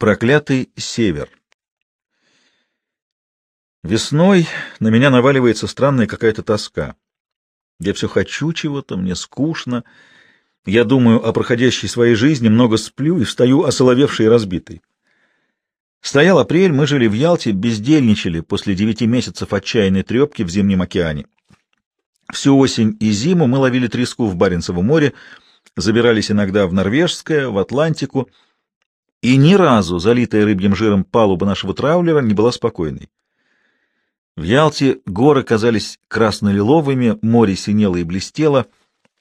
Проклятый север. Весной на меня наваливается странная какая-то тоска. Я все хочу чего-то, мне скучно. Я думаю о проходящей своей жизни, много сплю и встаю осоловевший и разбитый. Стоял апрель, мы жили в Ялте, бездельничали после девяти месяцев отчаянной трепки в Зимнем океане. Всю осень и зиму мы ловили треску в Баренцевом море, забирались иногда в Норвежское, в Атлантику — и ни разу залитая рыбьим жиром палуба нашего траулера не была спокойной. В Ялте горы казались красно-лиловыми, море синело и блестело,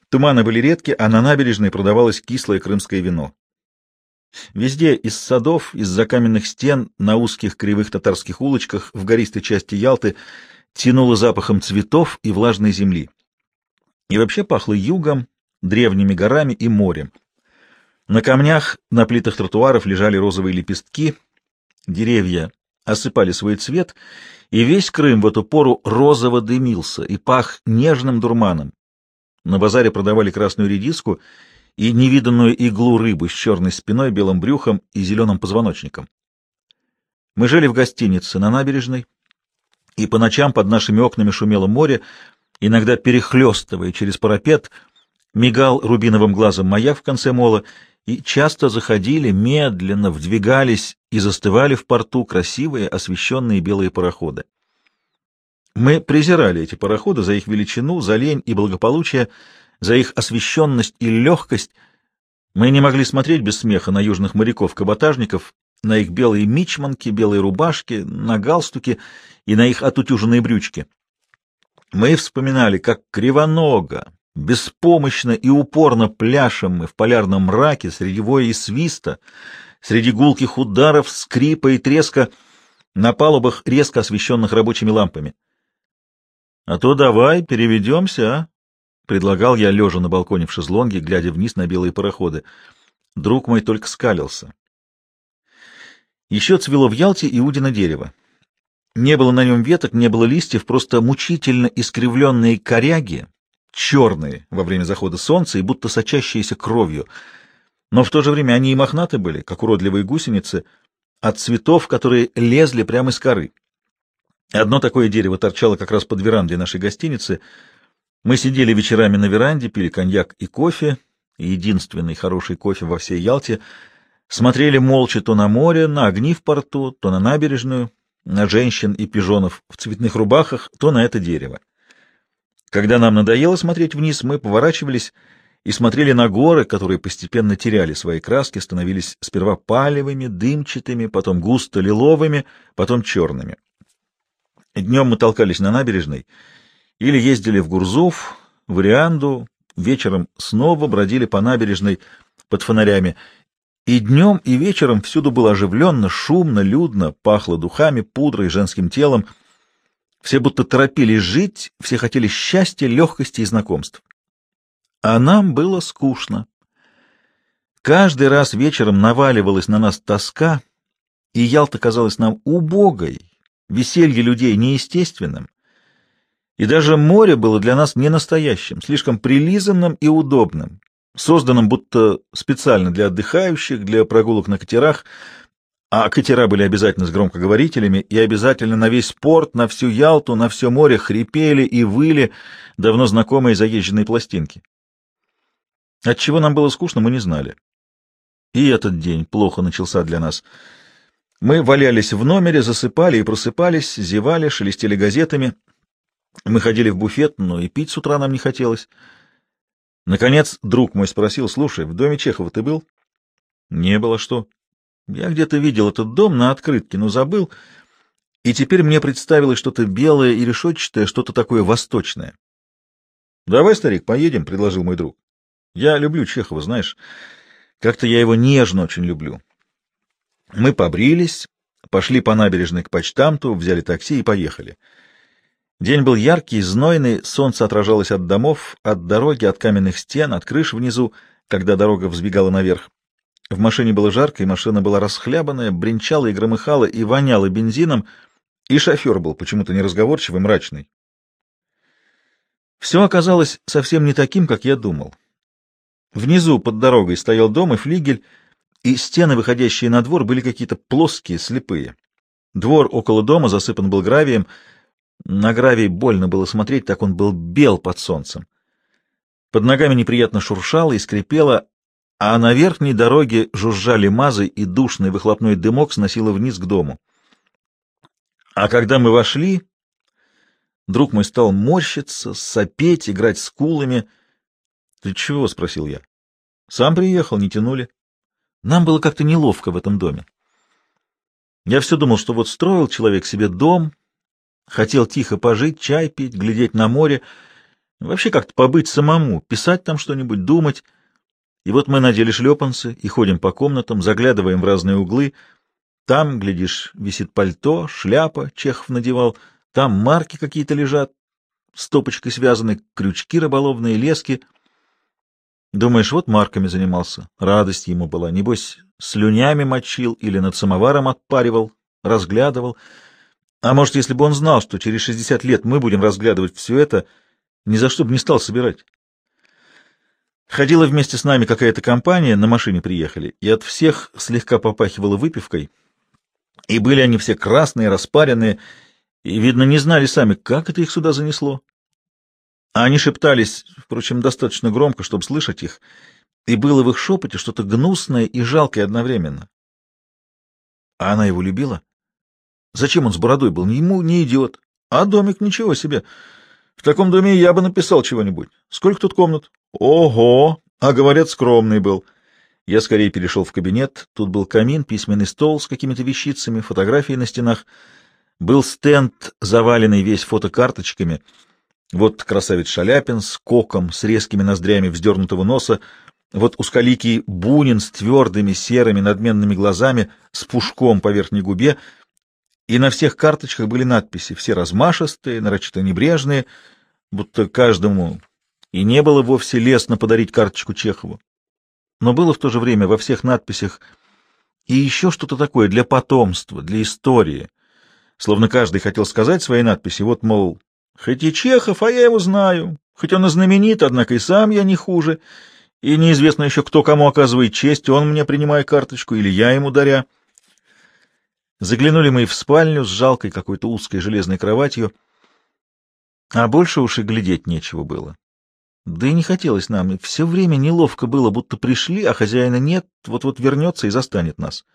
туманы были редки, а на набережной продавалось кислое крымское вино. Везде, из садов, из-за каменных стен, на узких кривых татарских улочках, в гористой части Ялты, тянуло запахом цветов и влажной земли. И вообще пахло югом, древними горами и морем. На камнях, на плитах тротуаров лежали розовые лепестки, деревья осыпали свой цвет, и весь Крым в эту пору розово дымился и пах нежным дурманом. На базаре продавали красную редиску и невиданную иглу рыбы с черной спиной, белым брюхом и зеленым позвоночником. Мы жили в гостинице на набережной, и по ночам под нашими окнами шумело море, иногда перехлестывая через парапет, мигал рубиновым глазом маяк в конце мола, и часто заходили, медленно вдвигались и застывали в порту красивые освещенные белые пароходы. Мы презирали эти пароходы за их величину, за лень и благополучие, за их освещенность и легкость. Мы не могли смотреть без смеха на южных моряков-каботажников, на их белые мичманки, белые рубашки, на галстуки и на их отутюженные брючки. Мы вспоминали, как кривоного, Беспомощно и упорно пляшем мы в полярном мраке среди воя и свиста, среди гулких ударов, скрипа и треска на палубах, резко освещенных рабочими лампами. — А то давай переведемся, а? — предлагал я, лежа на балконе в шезлонге, глядя вниз на белые пароходы. Друг мой только скалился. Еще цвело в Ялте Иудино дерево. Не было на нем веток, не было листьев, просто мучительно искривленные коряги, черные во время захода солнца и будто сочащиеся кровью, но в то же время они и мохнаты были, как уродливые гусеницы, от цветов, которые лезли прямо из коры. Одно такое дерево торчало как раз под верандой нашей гостиницы. Мы сидели вечерами на веранде, пили коньяк и кофе, единственный хороший кофе во всей Ялте, смотрели молча то на море, на огни в порту, то на набережную, на женщин и пижонов в цветных рубахах, то на это дерево. Когда нам надоело смотреть вниз, мы поворачивались и смотрели на горы, которые постепенно теряли свои краски, становились сперва палевыми, дымчатыми, потом густо лиловыми, потом черными. Днем мы толкались на набережной или ездили в Гурзуф, в Ирианду, вечером снова бродили по набережной под фонарями. И днем, и вечером всюду было оживленно, шумно, людно, пахло духами, пудрой, женским телом — все будто торопились жить, все хотели счастья, легкости и знакомств. А нам было скучно. Каждый раз вечером наваливалась на нас тоска, и Ялта казалась нам убогой, веселье людей неестественным. И даже море было для нас не настоящим, слишком прилизанным и удобным, созданным будто специально для отдыхающих, для прогулок на катерах — а катера были обязательно с громкоговорителями, и обязательно на весь порт, на всю Ялту, на все море хрипели и выли давно знакомые заезженные пластинки. Отчего нам было скучно, мы не знали. И этот день плохо начался для нас. Мы валялись в номере, засыпали и просыпались, зевали, шелестели газетами. Мы ходили в буфет, но и пить с утра нам не хотелось. Наконец друг мой спросил, «Слушай, в доме Чехова ты был?» «Не было, что?» Я где-то видел этот дом на открытке, но забыл, и теперь мне представилось что-то белое и решетчатое, что-то такое восточное. — Давай, старик, поедем, — предложил мой друг. — Я люблю Чехова, знаешь. Как-то я его нежно очень люблю. Мы побрились, пошли по набережной к почтамту, взяли такси и поехали. День был яркий, знойный, солнце отражалось от домов, от дороги, от каменных стен, от крыш внизу, когда дорога взбегала наверх. В машине было жарко, и машина была расхлябанная, бренчала и громыхала, и воняла бензином, и шофер был почему-то неразговорчивый, мрачный. Все оказалось совсем не таким, как я думал. Внизу под дорогой стоял дом и флигель, и стены, выходящие на двор, были какие-то плоские, слепые. Двор около дома засыпан был гравием. На гравий больно было смотреть, так он был бел под солнцем. Под ногами неприятно шуршало и скрипело, а на верхней дороге жужжали мазы, и душный выхлопной дымок сносило вниз к дому. А когда мы вошли, друг мой стал морщиться, сопеть, играть с кулами. — Ты чего? — спросил я. — Сам приехал, не тянули. Нам было как-то неловко в этом доме. Я все думал, что вот строил человек себе дом, хотел тихо пожить, чай пить, глядеть на море, вообще как-то побыть самому, писать там что-нибудь, думать. И вот мы надели шлепанцы и ходим по комнатам, заглядываем в разные углы. Там, глядишь, висит пальто, шляпа, Чехов надевал, там марки какие-то лежат, стопочкой связаны, крючки рыболовные, лески — Думаешь, вот марками занимался. Радость ему была. Небось, слюнями мочил или над самоваром отпаривал, разглядывал. А может, если бы он знал, что через 60 лет мы будем разглядывать все это, ни за что бы не стал собирать. Ходила вместе с нами какая-то компания, на машине приехали, и от всех слегка попахивала выпивкой. И были они все красные, распаренные, и, видно, не знали сами, как это их сюда занесло. А они шептались, впрочем, достаточно громко, чтобы слышать их, и было в их шепоте что-то гнусное и жалкое одновременно. А она его любила? Зачем он с бородой был? Ему не идет. А домик ничего себе. В таком доме я бы написал чего-нибудь. Сколько тут комнат? Ого! А говорят, скромный был. Я скорее перешел в кабинет. Тут был камин, письменный стол с какими-то вещицами, фотографии на стенах. Был стенд, заваленный весь фотокарточками — вот красавец Шаляпин с коком, с резкими ноздрями вздернутого носа, вот узколикий Бунин с твердыми серыми надменными глазами, с пушком по верхней губе, и на всех карточках были надписи, все размашистые, нарочито небрежные, будто каждому и не было вовсе лестно подарить карточку Чехову. Но было в то же время во всех надписях и еще что-то такое для потомства, для истории, словно каждый хотел сказать своей надписи, вот, мол, Хоть и Чехов, а я его знаю. Хоть он и знаменит, однако и сам я не хуже. И неизвестно еще, кто кому оказывает честь, он мне принимая карточку или я ему даря. Заглянули мы в спальню с жалкой какой-то узкой железной кроватью, а больше уж и глядеть нечего было. Да и не хотелось нам, все время неловко было, будто пришли, а хозяина нет, вот-вот вернется и застанет нас.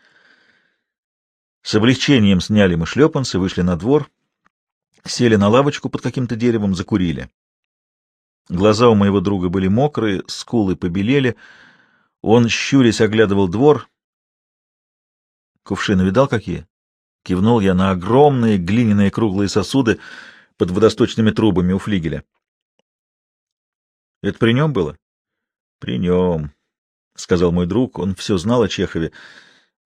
С облегчением сняли мы шлепанцы, вышли на двор — сели на лавочку под каким-то деревом, закурили. Глаза у моего друга были мокрые, скулы побелели. Он, щурясь, оглядывал двор. Кувшины видал какие? Кивнул я на огромные глиняные круглые сосуды под водосточными трубами у флигеля. Это при нем было? При нем, — сказал мой друг. Он все знал о Чехове.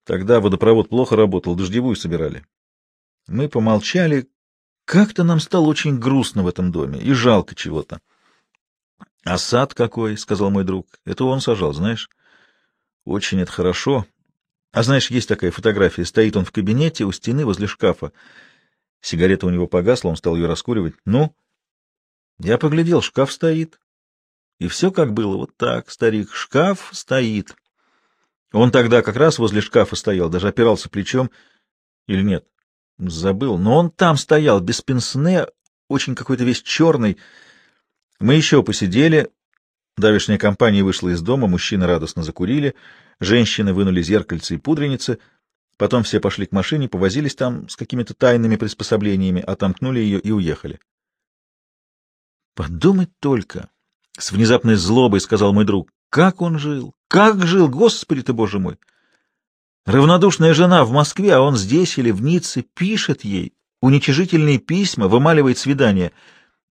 Тогда водопровод плохо работал, дождевую собирали. Мы помолчали, как-то нам стало очень грустно в этом доме и жалко чего-то. — А сад какой, — сказал мой друг. — Это он сажал, знаешь. Очень это хорошо. А знаешь, есть такая фотография. Стоит он в кабинете у стены возле шкафа. Сигарета у него погасла, он стал ее раскуривать. Ну? Я поглядел, шкаф стоит. И все как было, вот так, старик, шкаф стоит. Он тогда как раз возле шкафа стоял, даже опирался плечом. Или нет? Забыл, но он там стоял, без пенсне, очень какой-то весь черный. Мы еще посидели. Давешняя компания вышла из дома, мужчины радостно закурили, женщины вынули зеркальце и пудреницы. Потом все пошли к машине, повозились там с какими-то тайными приспособлениями, отомкнули ее и уехали. «Подумать только!» — с внезапной злобой сказал мой друг. «Как он жил! Как жил! Господи ты, Боже мой!» Равнодушная жена в Москве, а он здесь или в Ницце, пишет ей уничижительные письма, вымаливает свидания.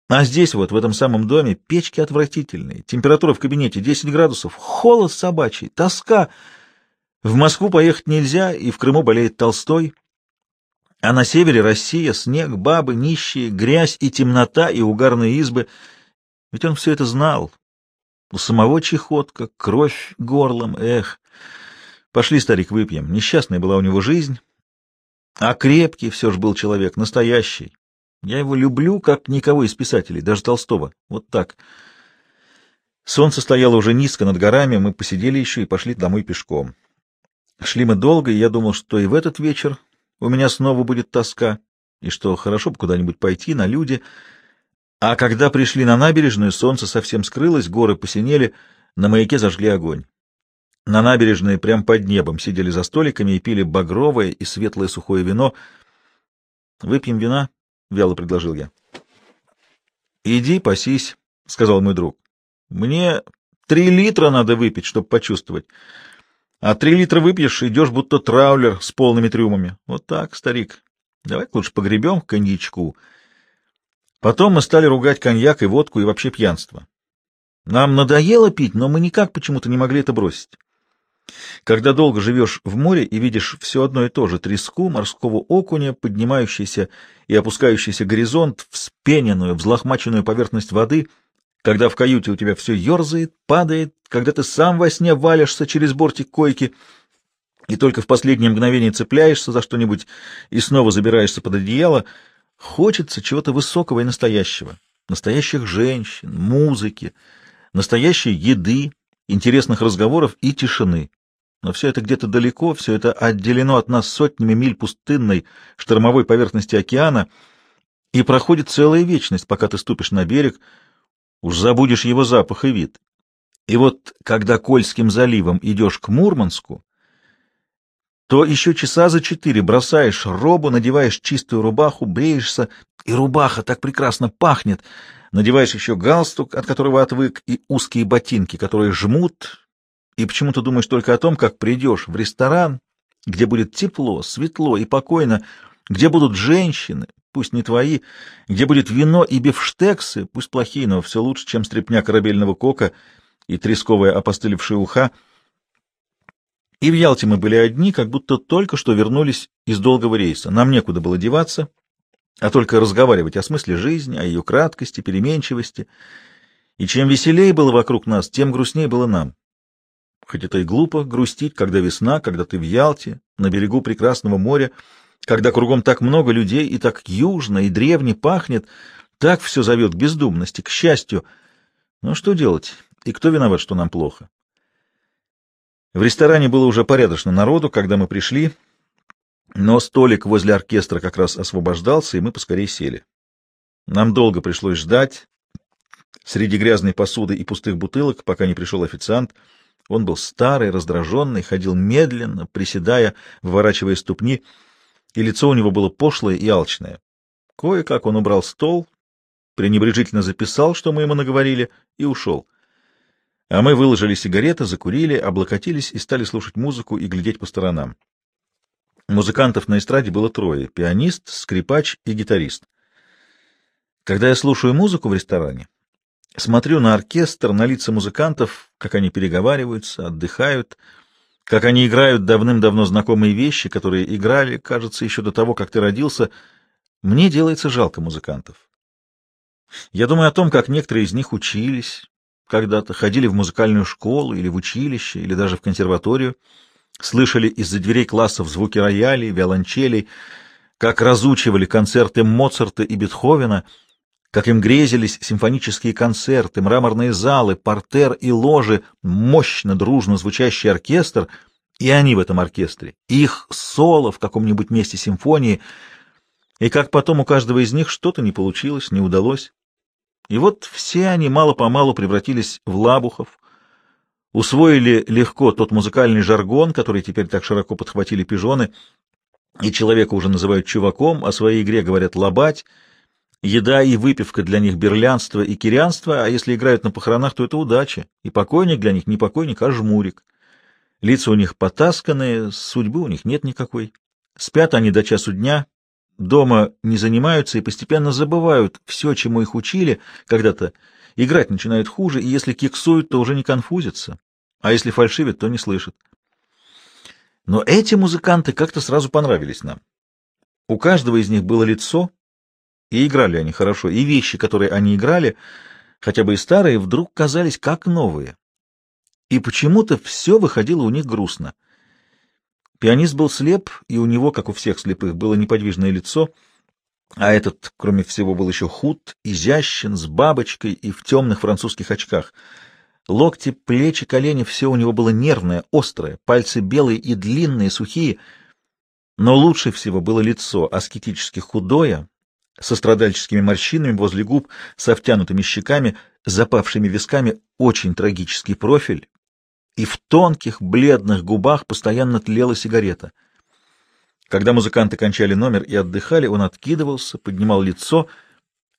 А здесь вот, в этом самом доме, печки отвратительные, температура в кабинете 10 градусов, холод собачий, тоска. В Москву поехать нельзя, и в Крыму болеет Толстой. А на севере Россия, снег, бабы, нищие, грязь и темнота, и угарные избы. Ведь он все это знал. У самого чехотка, кровь горлом, эх... Пошли, старик, выпьем. Несчастная была у него жизнь, а крепкий все же был человек, настоящий. Я его люблю, как никого из писателей, даже Толстого. Вот так. Солнце стояло уже низко над горами, мы посидели еще и пошли домой пешком. Шли мы долго, и я думал, что и в этот вечер у меня снова будет тоска, и что хорошо бы куда-нибудь пойти на люди. А когда пришли на набережную, солнце совсем скрылось, горы посинели, на маяке зажгли огонь. На набережной, прямо под небом, сидели за столиками и пили багровое и светлое сухое вино. — Выпьем вина? — вяло предложил я. — Иди, пасись, — сказал мой друг. — Мне три литра надо выпить, чтобы почувствовать. А три литра выпьешь, идешь будто траулер с полными трюмами. Вот так, старик. Давай лучше погребем коньячку. Потом мы стали ругать коньяк и водку и вообще пьянство. Нам надоело пить, но мы никак почему-то не могли это бросить. Когда долго живешь в море и видишь все одно и то же — треску морского окуня, поднимающийся и опускающийся горизонт, вспененную, взлохмаченную поверхность воды, когда в каюте у тебя все ерзает, падает, когда ты сам во сне валишься через бортик койки и только в последнее мгновение цепляешься за что-нибудь и снова забираешься под одеяло, хочется чего-то высокого и настоящего, настоящих женщин, музыки, настоящей еды, интересных разговоров и тишины. Но все это где-то далеко, все это отделено от нас сотнями миль пустынной штормовой поверхности океана, и проходит целая вечность, пока ты ступишь на берег, уж забудешь его запах и вид. И вот, когда Кольским заливом идешь к Мурманску, то еще часа за четыре бросаешь робу, надеваешь чистую рубаху, бреешься, и рубаха так прекрасно пахнет, надеваешь еще галстук, от которого отвык, и узкие ботинки, которые жмут, и почему-то думаешь только о том, как придешь в ресторан, где будет тепло, светло и покойно, где будут женщины, пусть не твои, где будет вино и бифштексы, пусть плохие, но все лучше, чем стряпня корабельного кока и тресковая опостылевшая уха. И в Ялте мы были одни, как будто только что вернулись из долгого рейса. Нам некуда было деваться, а только разговаривать о смысле жизни, о ее краткости, переменчивости. И чем веселее было вокруг нас, тем грустнее было нам. Хоть это и глупо грустить, когда весна, когда ты в Ялте, на берегу прекрасного моря, когда кругом так много людей и так южно и древне пахнет, так все зовет к бездумности, к счастью. Но что делать? И кто виноват, что нам плохо? В ресторане было уже порядочно народу, когда мы пришли, но столик возле оркестра как раз освобождался, и мы поскорее сели. Нам долго пришлось ждать среди грязной посуды и пустых бутылок, пока не пришел официант — он был старый, раздраженный, ходил медленно, приседая, выворачивая ступни, и лицо у него было пошлое и алчное. Кое-как он убрал стол, пренебрежительно записал, что мы ему наговорили, и ушел. А мы выложили сигареты, закурили, облокотились и стали слушать музыку и глядеть по сторонам. Музыкантов на эстраде было трое — пианист, скрипач и гитарист. Когда я слушаю музыку в ресторане, Смотрю на оркестр, на лица музыкантов, как они переговариваются, отдыхают, как они играют давным-давно знакомые вещи, которые играли, кажется, еще до того, как ты родился. Мне делается жалко музыкантов. Я думаю о том, как некоторые из них учились, когда-то ходили в музыкальную школу или в училище, или даже в консерваторию, слышали из-за дверей классов звуки роялей, виолончелей, как разучивали концерты Моцарта и Бетховена — как им грезились симфонические концерты, мраморные залы, портер и ложи, мощно, дружно звучащий оркестр, и они в этом оркестре, их соло в каком-нибудь месте симфонии, и как потом у каждого из них что-то не получилось, не удалось. И вот все они мало-помалу превратились в лабухов, усвоили легко тот музыкальный жаргон, который теперь так широко подхватили пижоны, и человека уже называют чуваком, о своей игре говорят «лобать», Еда и выпивка для них берлянство и кирянство, а если играют на похоронах, то это удача, и покойник для них не покойник, а жмурик. Лица у них потасканные, судьбы у них нет никакой. Спят они до часу дня, дома не занимаются и постепенно забывают все, чему их учили когда-то. Играть начинают хуже, и если киксуют, то уже не конфузятся, а если фальшивят, то не слышат. Но эти музыканты как-то сразу понравились нам. У каждого из них было лицо, и играли они хорошо, и вещи, которые они играли, хотя бы и старые, вдруг казались как новые. И почему-то все выходило у них грустно. Пианист был слеп, и у него, как у всех слепых, было неподвижное лицо, а этот, кроме всего, был еще худ, изящен, с бабочкой и в темных французских очках. Локти, плечи, колени — все у него было нервное, острое, пальцы белые и длинные, сухие. Но лучше всего было лицо, аскетически худое, со страдальческими морщинами возле губ, со втянутыми щеками, запавшими висками, очень трагический профиль, и в тонких, бледных губах постоянно тлела сигарета. Когда музыканты кончали номер и отдыхали, он откидывался, поднимал лицо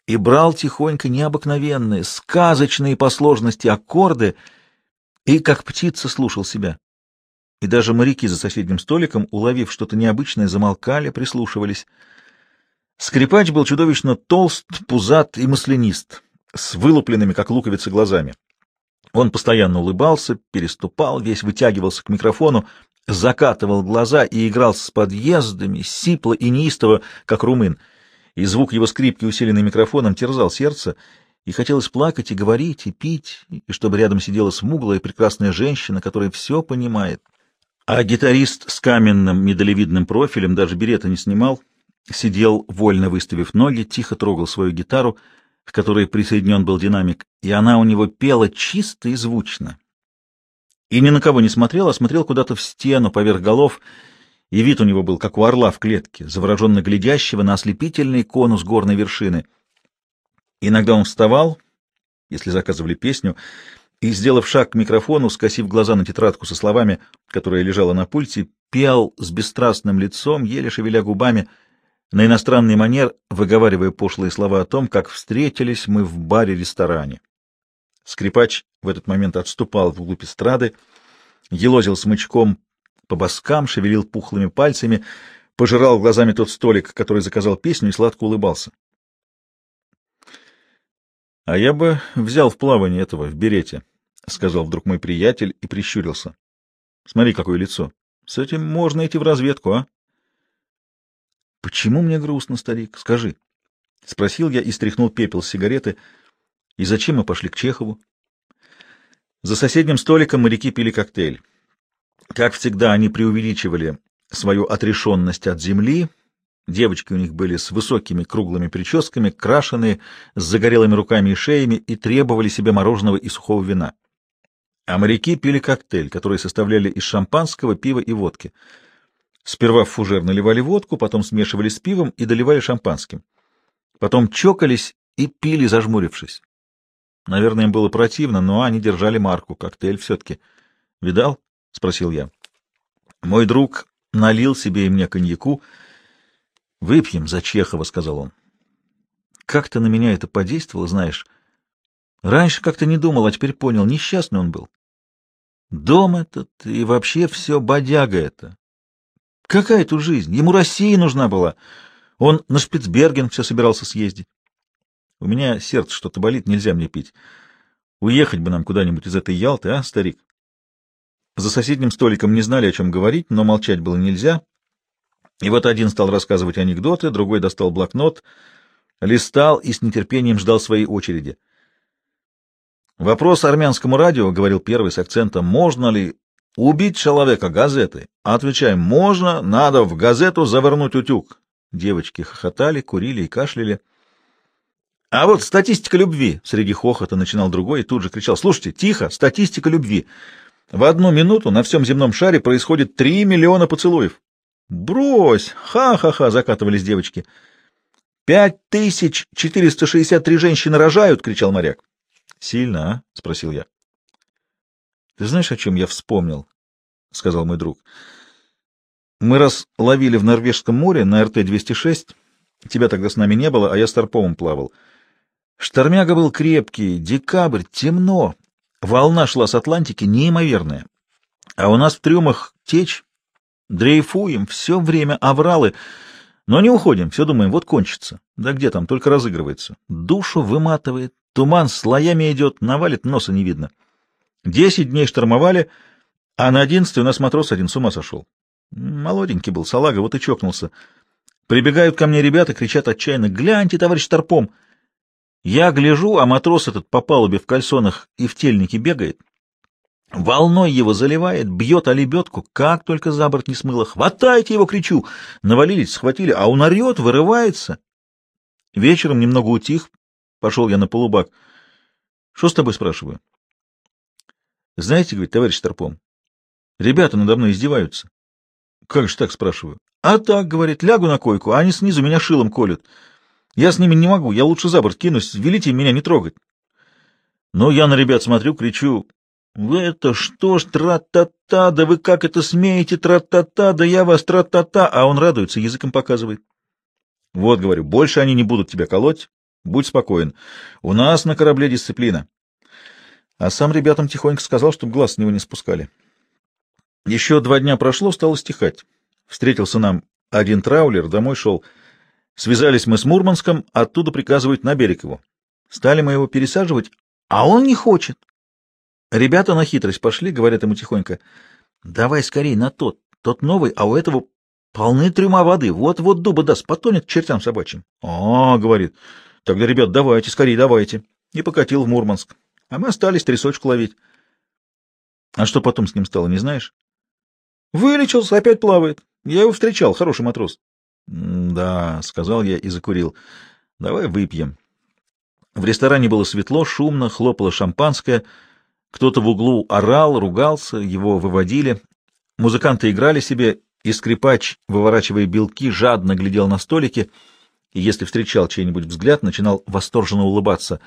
и брал тихонько необыкновенные, сказочные по сложности аккорды и, как птица, слушал себя. И даже моряки за соседним столиком, уловив что-то необычное, замолкали, прислушивались. Скрипач был чудовищно толст, пузат и маслянист, с вылупленными, как луковицы, глазами. Он постоянно улыбался, переступал, весь вытягивался к микрофону, закатывал глаза и играл с подъездами, сипло и неистово, как румын. И звук его скрипки, усиленный микрофоном, терзал сердце, и хотелось плакать и говорить, и пить, и чтобы рядом сидела смуглая прекрасная женщина, которая все понимает. А гитарист с каменным медалевидным профилем даже берета не снимал, сидел, вольно выставив ноги, тихо трогал свою гитару — к которой присоединен был динамик, и она у него пела чисто и звучно. И ни на кого не смотрел, а смотрел куда-то в стену, поверх голов, и вид у него был, как у орла в клетке, завороженно глядящего на ослепительный конус горной вершины. Иногда он вставал, если заказывали песню, и, сделав шаг к микрофону, скосив глаза на тетрадку со словами, которая лежала на пульте, пел с бесстрастным лицом, еле шевеля губами — на иностранный манер выговаривая пошлые слова о том, как встретились мы в баре-ресторане. Скрипач в этот момент отступал вглубь эстрады, елозил смычком по боскам, шевелил пухлыми пальцами, пожирал глазами тот столик, который заказал песню, и сладко улыбался. — А я бы взял в плавание этого, в берете, — сказал вдруг мой приятель и прищурился. — Смотри, какое лицо. С этим можно идти в разведку, а? — Почему мне грустно, старик? Скажи. — спросил я и стряхнул пепел с сигареты. — И зачем мы пошли к Чехову? За соседним столиком моряки пили коктейль. Как всегда, они преувеличивали свою отрешенность от земли. Девочки у них были с высокими круглыми прическами, крашеные, с загорелыми руками и шеями и требовали себе мороженого и сухого вина. А моряки пили коктейль, который составляли из шампанского, пива и водки — Сперва в фужер наливали водку, потом смешивали с пивом и доливали шампанским. Потом чокались и пили, зажмурившись. Наверное, им было противно, но они держали марку. Коктейль все-таки. «Видал?» — спросил я. Мой друг налил себе и мне коньяку. «Выпьем за Чехова», — сказал он. «Как-то на меня это подействовало, знаешь. Раньше как-то не думал, а теперь понял, несчастный он был. Дом этот и вообще все бодяга это. Какая тут жизнь? Ему Россия нужна была. Он на Шпицберген все собирался съездить. У меня сердце что-то болит, нельзя мне пить. Уехать бы нам куда-нибудь из этой Ялты, а, старик? За соседним столиком не знали, о чем говорить, но молчать было нельзя. И вот один стал рассказывать анекдоты, другой достал блокнот, листал и с нетерпением ждал своей очереди. «Вопрос армянскому радио», — говорил первый с акцентом, — «можно ли Убить человека газетой. Отвечаем, можно, надо в газету завернуть утюг. Девочки хохотали, курили и кашляли. А вот статистика любви. Среди хохота начинал другой и тут же кричал. Слушайте, тихо, статистика любви. В одну минуту на всем земном шаре происходит три миллиона поцелуев. Брось! Ха-ха-ха! Закатывались девочки. Пять тысяч четыреста шестьдесят три женщины рожают! кричал моряк. Сильно, а? спросил я. Ты знаешь, о чем я вспомнил? — сказал мой друг. Мы раз ловили в Норвежском море на РТ-206. Тебя тогда с нами не было, а я с Тарповым плавал. Штормяга был крепкий, декабрь, темно. Волна шла с Атлантики неимоверная. А у нас в трюмах течь. Дрейфуем, все время авралы. Но не уходим, все думаем, вот кончится. Да где там, только разыгрывается. Душу выматывает, туман слоями идет, навалит, носа не видно. Десять дней штормовали, а на одиннадцатый у нас матрос один с ума сошел. Молоденький был, салага, вот и чокнулся. Прибегают ко мне ребята, кричат отчаянно, «Гляньте, товарищ Старпом!» Я гляжу, а матрос этот по палубе в кальсонах и в тельнике бегает. Волной его заливает, бьет о лебедку, как только за борт не смыло. «Хватайте его!» — кричу. Навалились, схватили, а он орет, вырывается. Вечером немного утих, пошел я на полубак. «Что с тобой?» — спрашиваю. Знаете, говорит, товарищ Старпом, ребята надо мной издеваются. Как же так, спрашиваю? А так, говорит, лягу на койку, а они снизу меня шилом колют. Я с ними не могу, я лучше за борт кинусь, велите меня не трогать. Но я на ребят смотрю, кричу, «Вы это что ж, тра-та-та, да вы как это смеете, тра-та-та, да я вас тра-та-та!» А он радуется, языком показывает. Вот, говорю, больше они не будут тебя колоть, будь спокоен. У нас на корабле дисциплина. А сам ребятам тихонько сказал, чтобы глаз с него не спускали. Еще два дня прошло, стало стихать. Встретился нам один траулер, домой шел. Связались мы с Мурманском, оттуда приказывают на берег его. Стали мы его пересаживать, а он не хочет. Ребята на хитрость пошли, говорят ему тихонько, давай скорей на тот, тот новый, а у этого полны трюма воды, вот-вот дуба даст, потонет чертям собачьим. А, говорит, тогда, ребят, давайте, скорей давайте. И покатил в Мурманск. А мы остались трясочку ловить. А что потом с ним стало, не знаешь? Вылечился, опять плавает. Я его встречал, хороший матрос. — Да, — сказал я и закурил. — Давай выпьем. В ресторане было светло, шумно, хлопало шампанское. Кто-то в углу орал, ругался, его выводили. Музыканты играли себе, и скрипач, выворачивая белки, жадно глядел на столики, и если встречал чей-нибудь взгляд, начинал восторженно улыбаться.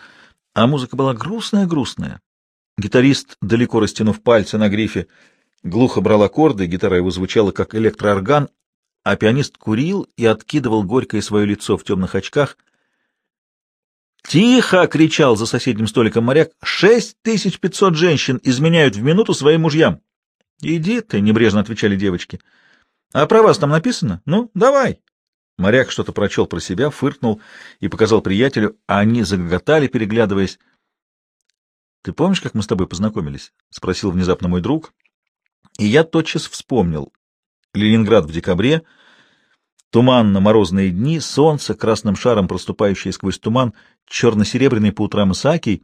А музыка была грустная-грустная. Гитарист, далеко растянув пальцы на грифе, глухо брал аккорды, гитара его звучала как электроорган, а пианист курил и откидывал горькое свое лицо в темных очках. «Тихо!» — кричал за соседним столиком моряк. «Шесть тысяч пятьсот женщин изменяют в минуту своим мужьям!» «Иди ты!» — небрежно отвечали девочки. «А про вас там написано? Ну, давай!» Моряк что-то прочел про себя, фыркнул и показал приятелю, а они загоготали, переглядываясь. — Ты помнишь, как мы с тобой познакомились? — спросил внезапно мой друг. И я тотчас вспомнил. Ленинград в декабре, туманно-морозные дни, солнце, красным шаром проступающее сквозь туман, черно-серебряный по утрам Исаакий.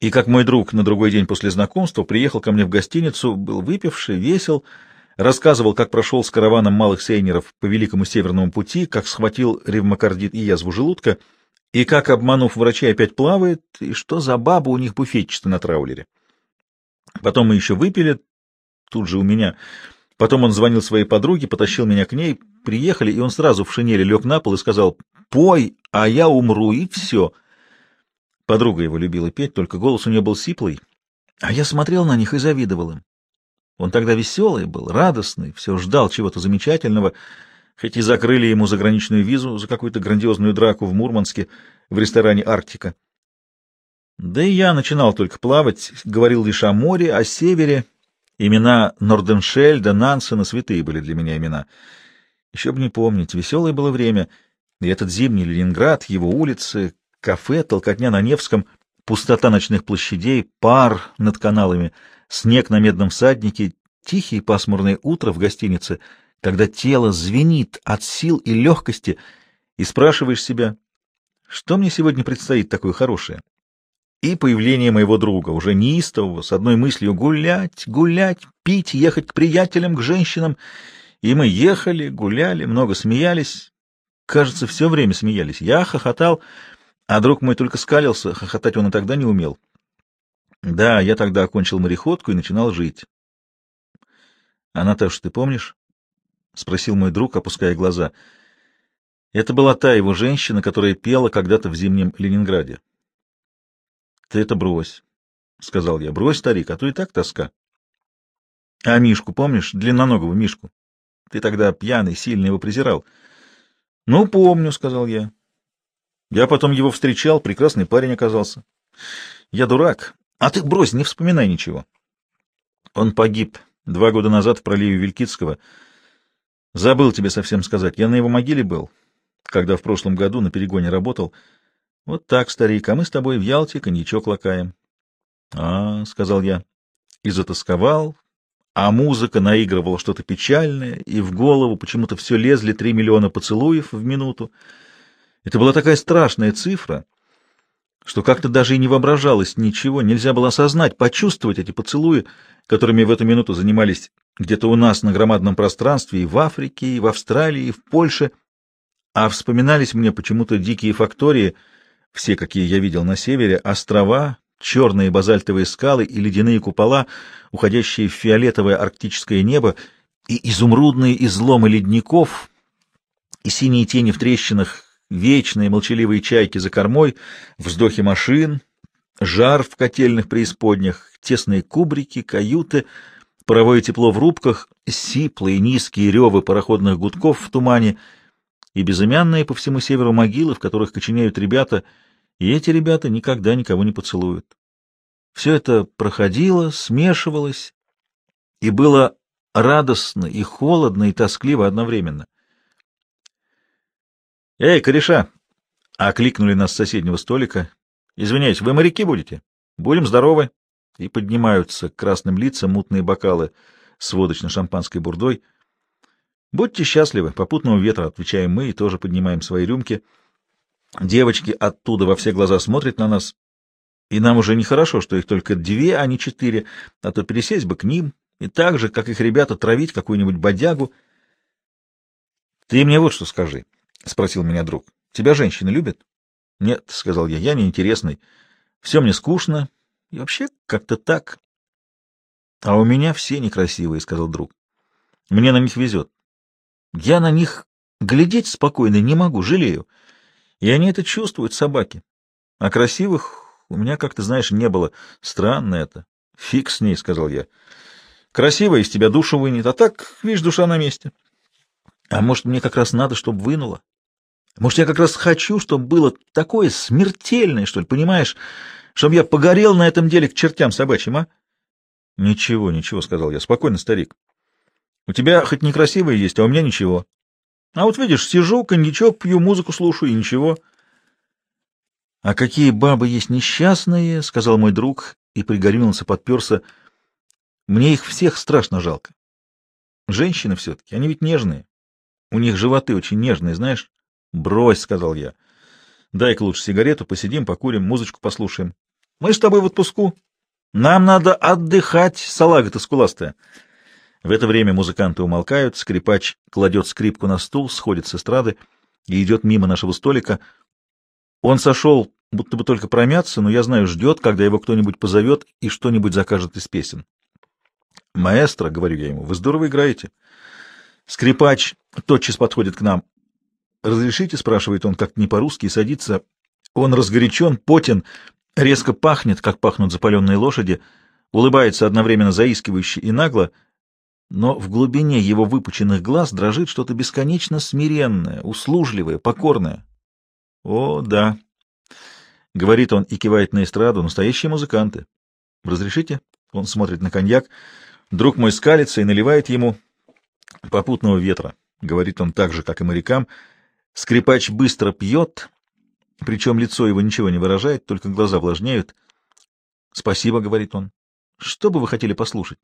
И как мой друг на другой день после знакомства приехал ко мне в гостиницу, был выпивший, весел, рассказывал, как прошел с караваном малых сейнеров по Великому Северному пути, как схватил ревмокардит и язву желудка, и как, обманув врачей, опять плавает, и что за баба у них буфетчица на траулере. Потом мы еще выпили, тут же у меня. Потом он звонил своей подруге, потащил меня к ней, приехали, и он сразу в шинели лег на пол и сказал «Пой, а я умру, и все». Подруга его любила петь, только голос у нее был сиплый, а я смотрел на них и завидовал им. Он тогда веселый был, радостный, все ждал чего-то замечательного, хоть и закрыли ему заграничную визу за какую-то грандиозную драку в Мурманске в ресторане «Арктика». Да и я начинал только плавать, говорил лишь о море, о севере. Имена Норденшельда, Нансена, святые были для меня имена. Еще бы не помнить, веселое было время. И этот зимний Ленинград, его улицы, кафе, толкотня на Невском, пустота ночных площадей, пар над каналами — снег на медном всаднике, тихие пасмурные утро в гостинице, когда тело звенит от сил и легкости, и спрашиваешь себя, что мне сегодня предстоит такое хорошее? И появление моего друга, уже неистового, с одной мыслью гулять, гулять, пить, ехать к приятелям, к женщинам. И мы ехали, гуляли, много смеялись. Кажется, все время смеялись. Я хохотал, а друг мой только скалился, хохотать он и тогда не умел. Да, я тогда окончил мореходку и начинал жить. — А ты помнишь? — спросил мой друг, опуская глаза. Это была та его женщина, которая пела когда-то в зимнем Ленинграде. — Ты это брось, — сказал я. — Брось, старик, а то и так тоска. — А Мишку помнишь? Длинноногого Мишку. Ты тогда пьяный, сильно его презирал. — Ну, помню, — сказал я. Я потом его встречал, прекрасный парень оказался. Я дурак, а ты брось, не вспоминай ничего. Он погиб два года назад в проливе Вилькицкого. Забыл тебе совсем сказать. Я на его могиле был, когда в прошлом году на перегоне работал. Вот так, старик, а мы с тобой в Ялте коньячок лакаем. — А, — сказал я, и затасковал, а музыка наигрывала что-то печальное, и в голову почему-то все лезли три миллиона поцелуев в минуту. Это была такая страшная цифра — что как-то даже и не воображалось ничего, нельзя было осознать, почувствовать эти поцелуи, которыми в эту минуту занимались где-то у нас на громадном пространстве и в Африке, и в Австралии, и в Польше, а вспоминались мне почему-то дикие фактории, все, какие я видел на севере, острова, черные базальтовые скалы и ледяные купола, уходящие в фиолетовое арктическое небо, и изумрудные изломы ледников, и синие тени в трещинах, вечные молчаливые чайки за кормой, вздохи машин, жар в котельных преисподнях, тесные кубрики, каюты, паровое тепло в рубках, сиплые низкие ревы пароходных гудков в тумане и безымянные по всему северу могилы, в которых коченеют ребята, и эти ребята никогда никого не поцелуют. Все это проходило, смешивалось, и было радостно и холодно и тоскливо одновременно. «Эй, кореша!» — окликнули нас с соседнего столика. «Извиняюсь, вы моряки будете? Будем здоровы!» И поднимаются к красным лицам мутные бокалы с водочно-шампанской бурдой. «Будьте счастливы, попутного ветра!» — отвечаем мы и тоже поднимаем свои рюмки. Девочки оттуда во все глаза смотрят на нас, и нам уже нехорошо, что их только две, а не четыре, а то пересесть бы к ним и так же, как их ребята, травить какую-нибудь бодягу. — Ты мне вот что скажи, — спросил меня друг. — Тебя женщины любят? — Нет, — сказал я, — я неинтересный. Все мне скучно. И вообще как-то так. — А у меня все некрасивые, — сказал друг. — Мне на них везет. Я на них глядеть спокойно не могу, жалею. И они это чувствуют, собаки. А красивых у меня, как ты знаешь, не было. Странно это. — Фиг с ней, — сказал я. — Красиво из тебя душу вынет, а так, видишь, душа на месте. А может, мне как раз надо, чтобы вынула? Может, я как раз хочу, чтобы было такое смертельное, что ли, понимаешь? Чтобы я погорел на этом деле к чертям собачьим, а? Ничего, ничего, — сказал я. Спокойно, старик. У тебя хоть некрасивое есть, а у меня ничего. А вот видишь, сижу, коньячок пью, музыку слушаю, и ничего. — А какие бабы есть несчастные, — сказал мой друг и пригорюнился, подперся, — мне их всех страшно жалко. Женщины все-таки, они ведь нежные. У них животы очень нежные, знаешь? Брось, — сказал я. Дай-ка лучше сигарету, посидим, покурим, музычку послушаем. Мы с тобой в отпуску. Нам надо отдыхать, салага-то скуластая. В это время музыканты умолкают, скрипач кладет скрипку на стул, сходит с эстрады и идет мимо нашего столика. Он сошел, будто бы только промяться, но я знаю, ждет, когда его кто-нибудь позовет и что-нибудь закажет из песен. «Маэстро», — говорю я ему, — «вы здорово играете». Скрипач тотчас подходит к нам. «Разрешите?» — спрашивает он, как не по-русски, садится. Он разгорячен, потен, резко пахнет, как пахнут запаленные лошади, улыбается одновременно заискивающе и нагло, но в глубине его выпученных глаз дрожит что-то бесконечно смиренное, услужливое, покорное. «О, да», — говорит он и кивает на эстраду, — «настоящие музыканты». «Разрешите?» — он смотрит на коньяк. Друг мой скалится и наливает ему попутного ветра, — говорит он так же, как и морякам. Скрипач быстро пьет, причем лицо его ничего не выражает, только глаза влажнеют. — Спасибо, — говорит он. — Что бы вы хотели послушать?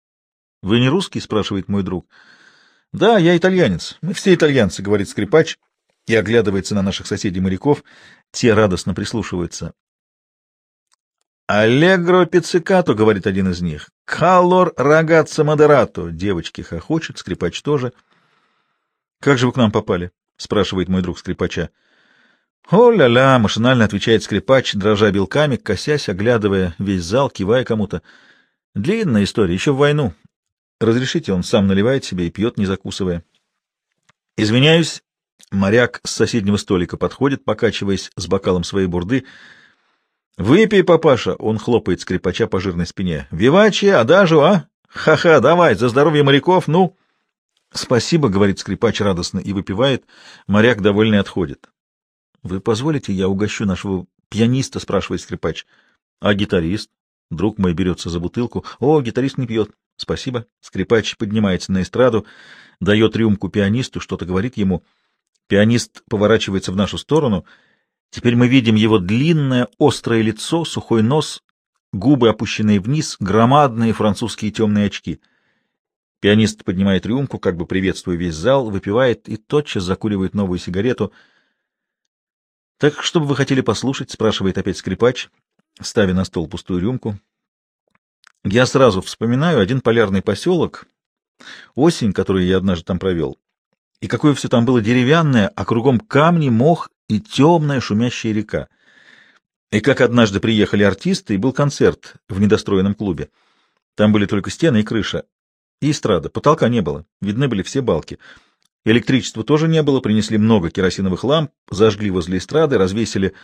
— Вы не русский? — спрашивает мой друг. — Да, я итальянец. Мы все итальянцы, — говорит скрипач и оглядывается на наших соседей-моряков. Те радостно прислушиваются. «Аллегро пиццикато», — говорит один из них. «Калор рогатца модерато». Девочки хохочут, скрипач тоже. «Как же вы к нам попали?» — спрашивает мой друг скрипача. «О-ля-ля!» — машинально отвечает скрипач, дрожа белками, косясь, оглядывая весь зал, кивая кому-то. «Длинная история, еще в войну. Разрешите, он сам наливает себе и пьет, не закусывая». «Извиняюсь». Моряк с соседнего столика подходит, покачиваясь с бокалом своей бурды — Выпей, папаша, он хлопает скрипача по жирной спине. Вивачи, адажу, а? Ха-ха, давай, за здоровье моряков, ну. Спасибо, говорит скрипач радостно и выпивает. Моряк довольный отходит. Вы позволите, я угощу нашего пианиста, спрашивает скрипач. А гитарист? Друг мой берется за бутылку. О, гитарист не пьет. Спасибо. Скрипач поднимается на эстраду, дает рюмку пианисту, что-то говорит ему. Пианист поворачивается в нашу сторону — Теперь мы видим его длинное, острое лицо, сухой нос, губы опущенные вниз, громадные французские темные очки. Пианист поднимает рюмку, как бы приветствуя весь зал, выпивает и тотчас закуривает новую сигарету. — Так что бы вы хотели послушать? — спрашивает опять скрипач, ставя на стол пустую рюмку. Я сразу вспоминаю один полярный поселок, осень, которую я однажды там провел. И какое все там было деревянное, а кругом камни, мох и темная шумящая река. И как однажды приехали артисты, и был концерт в недостроенном клубе. Там были только стены и крыша, и эстрада, потолка не было, видны были все балки. Электричества тоже не было, принесли много керосиновых ламп, зажгли возле эстрады, развесили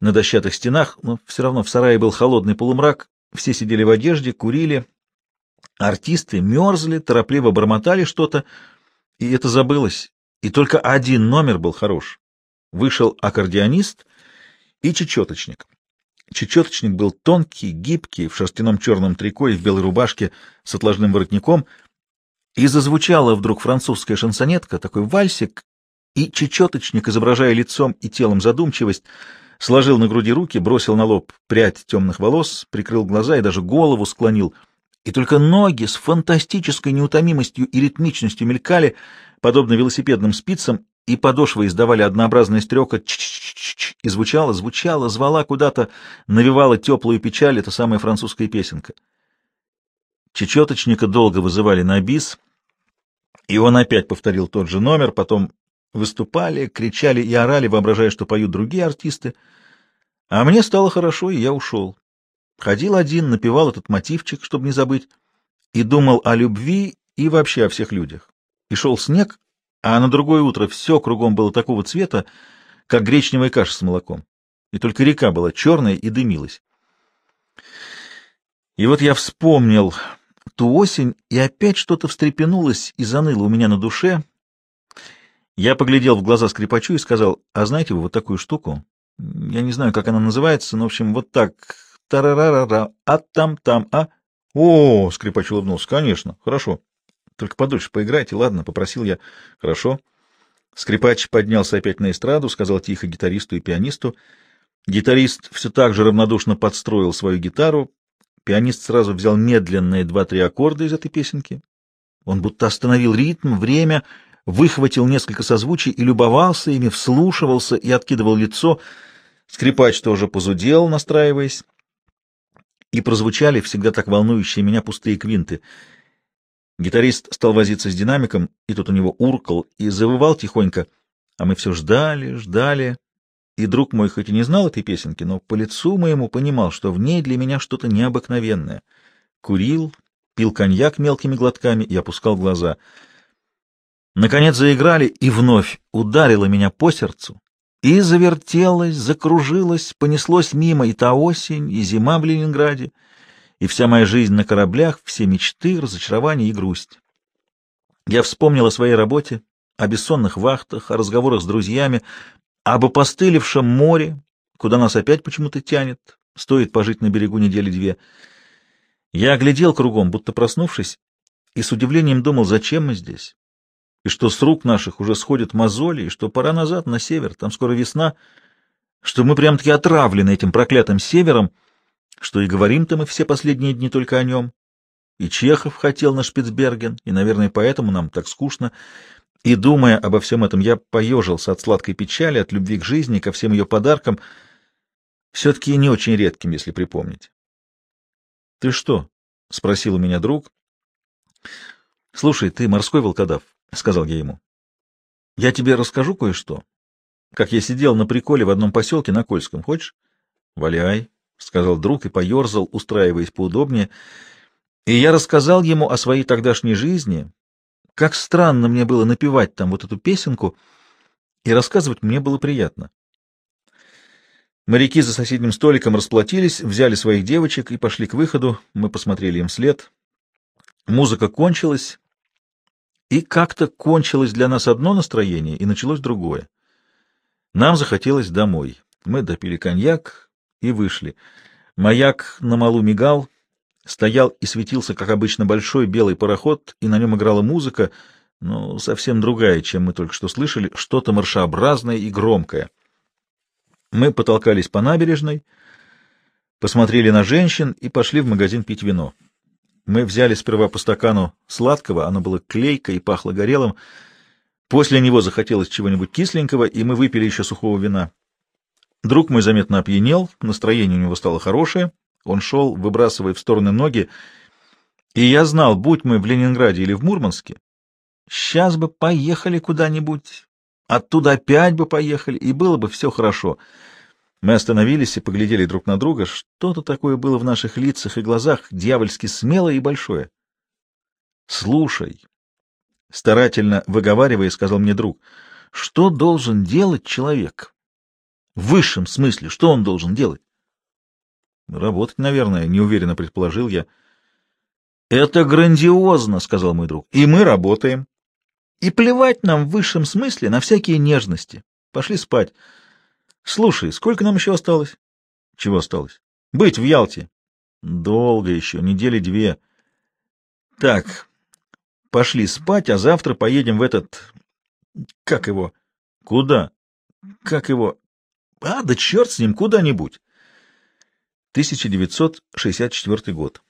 на дощатых стенах, но все равно в сарае был холодный полумрак, все сидели в одежде, курили. Артисты мерзли, торопливо бормотали что-то, и это забылось. И только один номер был хорош. Вышел аккордеонист и чечеточник. Чечеточник был тонкий, гибкий, в шерстяном черном трико и в белой рубашке с отложным воротником, и зазвучала вдруг французская шансонетка, такой вальсик, и чечеточник, изображая лицом и телом задумчивость, сложил на груди руки, бросил на лоб прядь темных волос, прикрыл глаза и даже голову склонил, и только ноги с фантастической неутомимостью и ритмичностью мелькали, подобно велосипедным спицам, и подошвы издавали однообразный стрекот ч -ч -ч и звучала, звучала, звала куда-то, навевала теплую печаль, это самая французская песенка. Чечеточника долго вызывали на бис, и он опять повторил тот же номер, потом выступали, кричали и орали, воображая, что поют другие артисты. А мне стало хорошо, и я ушел. Ходил один, напевал этот мотивчик, чтобы не забыть, и думал о любви и вообще о всех людях. И шел снег, а на другое утро все кругом было такого цвета, как гречневая каша с молоком, и только река была черная и дымилась. И вот я вспомнил ту осень, и опять что-то встрепенулось и заныло у меня на душе — я поглядел в глаза скрипачу и сказал, а знаете вы вот такую штуку? Я не знаю, как она называется, но, в общем, вот так. Тарарарара, а там-там, а? О, скрипач улыбнулся, конечно, хорошо. Только подольше поиграйте, ладно, попросил я. Хорошо. Скрипач поднялся опять на эстраду, сказал тихо гитаристу и пианисту. Гитарист все так же равнодушно подстроил свою гитару. Пианист сразу взял медленные два-три аккорда из этой песенки. Он будто остановил ритм, время выхватил несколько созвучий и любовался ими, вслушивался и откидывал лицо. Скрипач тоже позудел, настраиваясь. И прозвучали всегда так волнующие меня пустые квинты. Гитарист стал возиться с динамиком, и тут у него уркал и завывал тихонько. А мы все ждали, ждали. И друг мой хоть и не знал этой песенки, но по лицу моему понимал, что в ней для меня что-то необыкновенное. Курил, пил коньяк мелкими глотками и опускал глаза — Наконец заиграли, и вновь ударило меня по сердцу, и завертелось, закружилось, понеслось мимо и та осень, и зима в Ленинграде, и вся моя жизнь на кораблях, все мечты, разочарования и грусть. Я вспомнил о своей работе, о бессонных вахтах, о разговорах с друзьями, об опостылевшем море, куда нас опять почему-то тянет, стоит пожить на берегу недели две. Я оглядел кругом, будто проснувшись, и с удивлением думал, зачем мы здесь, и что с рук наших уже сходят мозоли, и что пора назад, на север, там скоро весна, что мы прям-таки отравлены этим проклятым севером, что и говорим-то мы все последние дни только о нем. И Чехов хотел на Шпицберген, и, наверное, поэтому нам так скучно. И, думая обо всем этом, я поежился от сладкой печали, от любви к жизни, ко всем ее подаркам, все-таки не очень редким, если припомнить. — Ты что? — спросил у меня друг. — Слушай, ты морской волкодав. — сказал я ему. — Я тебе расскажу кое-что. Как я сидел на приколе в одном поселке на Кольском. Хочешь? — Валяй, — сказал друг и поерзал, устраиваясь поудобнее. И я рассказал ему о своей тогдашней жизни, как странно мне было напевать там вот эту песенку, и рассказывать мне было приятно. Моряки за соседним столиком расплатились, взяли своих девочек и пошли к выходу. Мы посмотрели им вслед. Музыка кончилась, и как-то кончилось для нас одно настроение, и началось другое. Нам захотелось домой. Мы допили коньяк и вышли. Маяк на малу мигал, стоял и светился, как обычно, большой белый пароход, и на нем играла музыка, но совсем другая, чем мы только что слышали, что-то маршообразное и громкое. Мы потолкались по набережной, посмотрели на женщин и пошли в магазин пить вино. Мы взяли сперва по стакану сладкого, оно было клейко и пахло горелым. После него захотелось чего-нибудь кисленького, и мы выпили еще сухого вина. Друг мой заметно опьянел, настроение у него стало хорошее, он шел, выбрасывая в стороны ноги, и я знал, будь мы в Ленинграде или в Мурманске, сейчас бы поехали куда-нибудь, оттуда опять бы поехали, и было бы все хорошо. Мы остановились и поглядели друг на друга. Что-то такое было в наших лицах и глазах, дьявольски смелое и большое. — Слушай, — старательно выговаривая, сказал мне друг, — что должен делать человек? В высшем смысле, что он должен делать? — Работать, наверное, — неуверенно предположил я. — Это грандиозно, — сказал мой друг, — и мы работаем. И плевать нам в высшем смысле на всякие нежности. Пошли спать. Слушай, сколько нам еще осталось? Чего осталось? Быть в Ялте. Долго еще, недели две. Так, пошли спать, а завтра поедем в этот... Как его? Куда? Как его? А, да черт с ним, куда-нибудь. 1964 год.